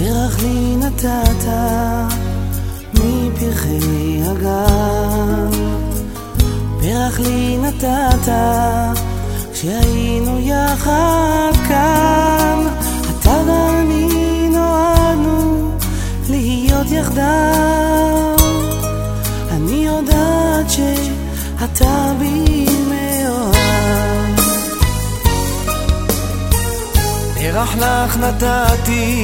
נתת מפרחי הגן, פרח לי נתת כשהיינו יחד כאן, אתה ואני נועדנו להיות יחדיו, אני יודעת שאתה בי מאוהב. פרח לך נתתי